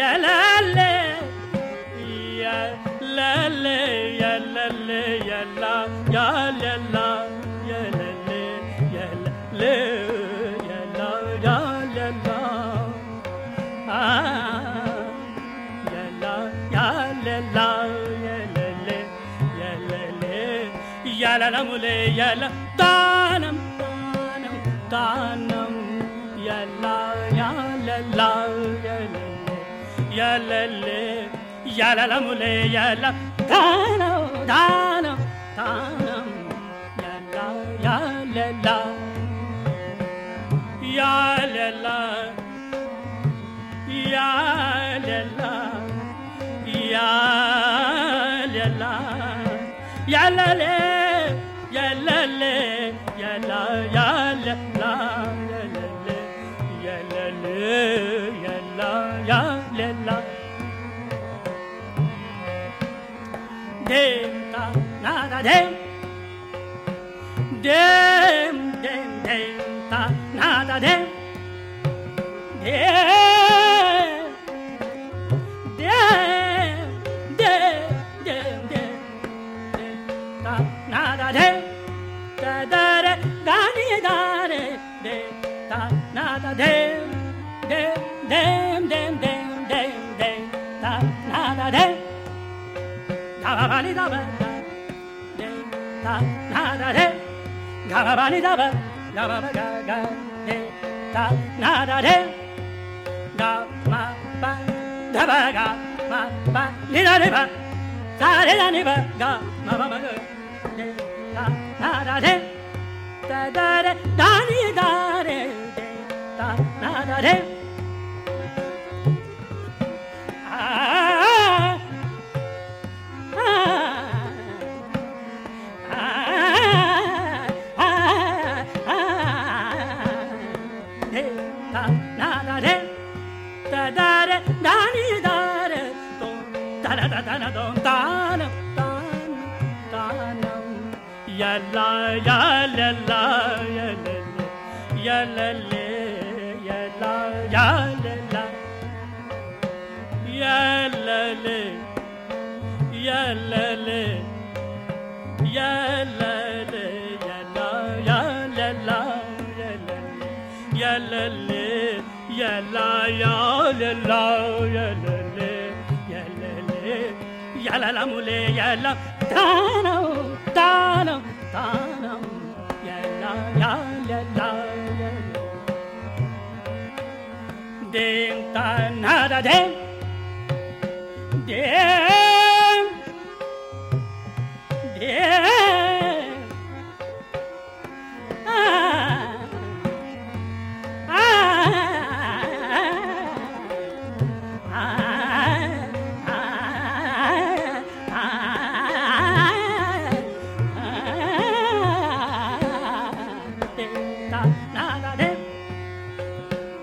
yalele yalele yalele yala yalela yalele yalele yala yalela ah yala yalela yalele yalele yalala mule yala tanam tanam tanam yala yalela yalele yalele yalala mule yala. Tanam tanam tanam yala yalela yalela yalela yalela yalale nada dem dem dem dem ta nada dem dem dem dem dem dem dem ta nada dem da da da da ni da re de ta nada dem dem dem dem dem dem dem ta nada dem da ba ba ni da ba da ta nada dem ga ba ba ni da ba ga ba ba ga ga dem ta nada dem ga ma ba da ba ga ma ba ni da ni ba da ni da ni ba ga ma ba ba ga de da na da de da da de da ni da de de da na da de da da da da da do da na da na da na ya la ya la la ya la la ya la la ya la ya la la ya la la ya la la ya la la ya la ya la la ya la la ya la la ya la ya la la ya la la ya la la मुले यल तानेवता न र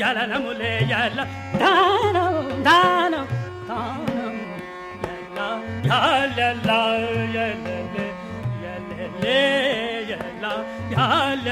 యలనములే యల దానం దానం దానం యల యల యల యల యల